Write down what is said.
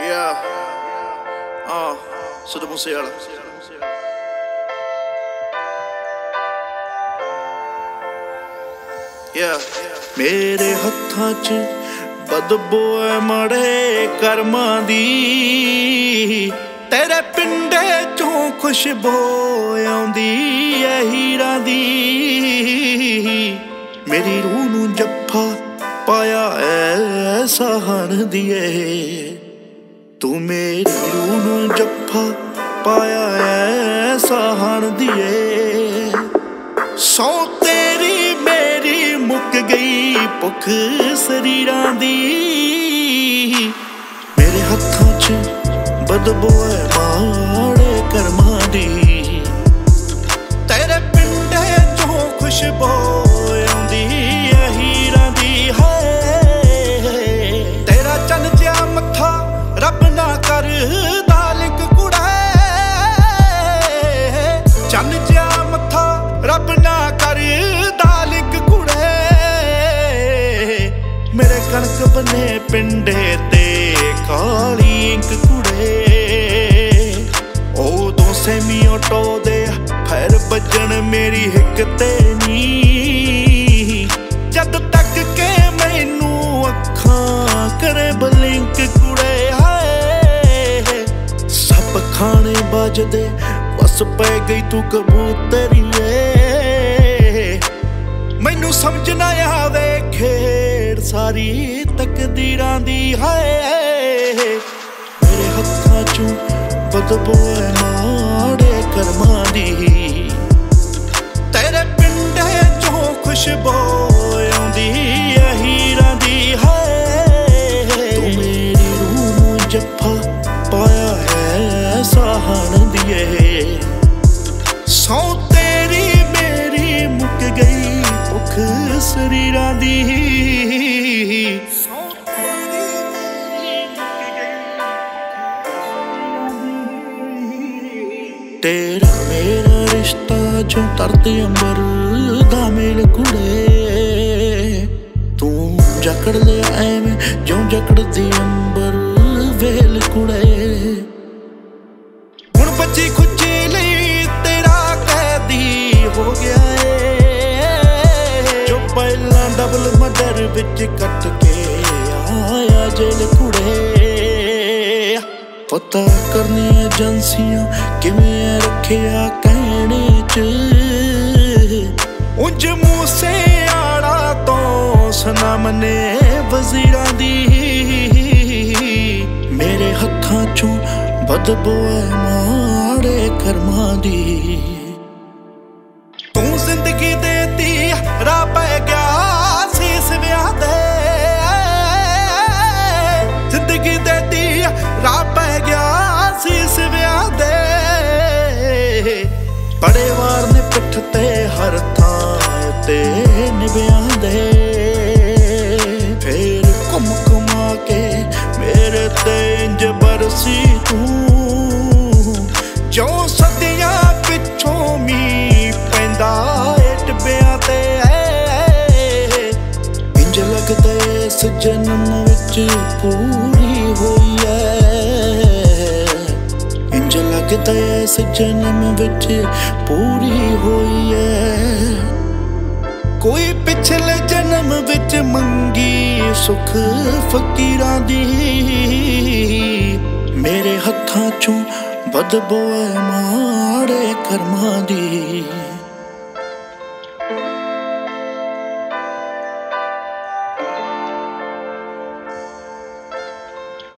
Yeah. Uh, Sido Musiala. Yeah. ਮੇਰੇ ਹੱਥਾਂ 'ਚ ਬਦਬੋ ਐ ਮੜੇ ਕਰਮਾਂ ਦੀ ਤੇਰੇ ਪਿੰਡੇ ਚੋਂ ਖੁਸ਼ਬੂ ਆਉਂਦੀ ਐ ਹੀਰਾਂ ਦੀ ਮੇਰੀ ਰੂਹ ਨੂੰ ਜੱਫਾ ਪਾਇਆ ਐ ਸਹਣ ਦੀਏ ਤੂੰ ਮੇਰੀ ਰੂਹ ਨੂੰ ਜੱਫਾ ਪਾਇਆ ਐ ਸਹਣ ਦੀਏ ਸੌ ਤੇਰੀ ਮੇਰੀ ਮੁੱਕ ਗਈ ਭੁੱਖ ਸਰੀਰਾਂ ਦੀ। ਮੇਰੇ ਹੱਥਾਂ 'ਚ ਬਦਬੂ ਐ ਮੇਰੇ ਬਨੇ ਪਿੰਡੇ ਤੇ ਕਾਲੀ ਇੰਕ ਕੁੜੇ। ਉਦੋਂ ਸੈਮੀ ਆਟੋ ਦੇ ਫੈਰ ਵੱਜਣ ਮੇਰੀ ਹਿੱਕ ਤੇ ਨੀ। ਜਦ ਤੱਕ ਕੇ ਮੈਨੂੰ ਅੱਖਾਂ ਕਰੇ ਬਲਿੰਕ ਕੁੜੇ, ਹਾਏ। ਸੱਪ ਖਾਣੇ ਵੱਜਦੇ ਵਸ ਪੈ ਗਈ ਤੂੰ ਕਬੂਤਰੀਏ ਮੈਨੂੰ ਸਮਝ ਨਾ ਆਵੇ ਖੇਡ ਸਾਰੀ ਤਕਦੀਰਾਂ ਦੀ ਹਾਏ ਮੇਰੇ ਹੱਥਾਂ ਚੋਂ ਬਦਬੂ ਐ ਮਾੜੇ ਕਰਮਾਂ ਦੀ। ਤੇਰੇ ਪਿੰਡੇ ਚੋਂ ਖੁਸ਼ਬੂ ਆਉਂਦੀ ਐ ਹੀਰਾਂ ਦੀ, ਹਾਏ। ਤੂੰ ਮੇਰੀ ਰੂਹ ਨੂੰ ਜੱਫਾ ਪਾਇਆ ਹੈ ਸਾਹਣ ਦੀਏ। ਸੌ ਤੇਰੀ ਮੇਰੀ ਮੁੱਕ ਗਈ ਭੁੱਖ ਸਰੀਰਾਂ ਦੀ। ਸੌ ਤੇਰਾ ਮੇਰਾ ਰਿਸ਼ਤਾ ਜੋ ਤਰਦੇ ਅੰਬਰ ਦਾ ਮੇਲ ਕੁੜੇ, ਤੂੰ ਜਕੜ ਲੈ ਐਵੇਂ, ਜਿਉਂ ਜਕੜਦੀ ਅੰਬਰ। ਵਿੱਚ ਕੱਟ ਕੇ ਆਇਆ ਜੇਲ ਕੁੜੇ। ਪਤਾ ਕਰਨੀ ਏਜੰਸੀਆਂ ਕਿਵੇਂ ਰੱਖਿਆ ਕਹਿਣੇ ਚ। ਉਂਝ ਮੂਸੇ ਆੜਾ ਤੋਂ ਸਨਮ ਨੇ ਵਜ਼ੀਰਾਂ ਦੀ। ਮੇਰੇ ਹੱਥਾਂ ਚੋਂ ਬਦਬੂ ਐ ਮਾੜੇ ਕਰਮਾਂ ਦੀ। ਜਨਮ ਵਿੱਚ ਪੂਰੀ ਹੋਈ ਐ। ਇੰਜ ਲੱਗਦਾ ਏ ਇਸ ਜਨਮ ਵਿੱਚ ਪੂਰੀ ਹੋਈ ਐ। ਕੋਈ ਪਿਛਲੇ ਜਨਮ ਵਿੱਚ ਮੰਗੀ ਸੁਖ ਫਕੀਰਾਂ ਦੀ। ਮੇਰੇ ਹੱਥਾਂ ਚੋਂ ਬਦਬੋ ਐ ਮਾੜੇ ਕਰਮਾਂ ਦੀ।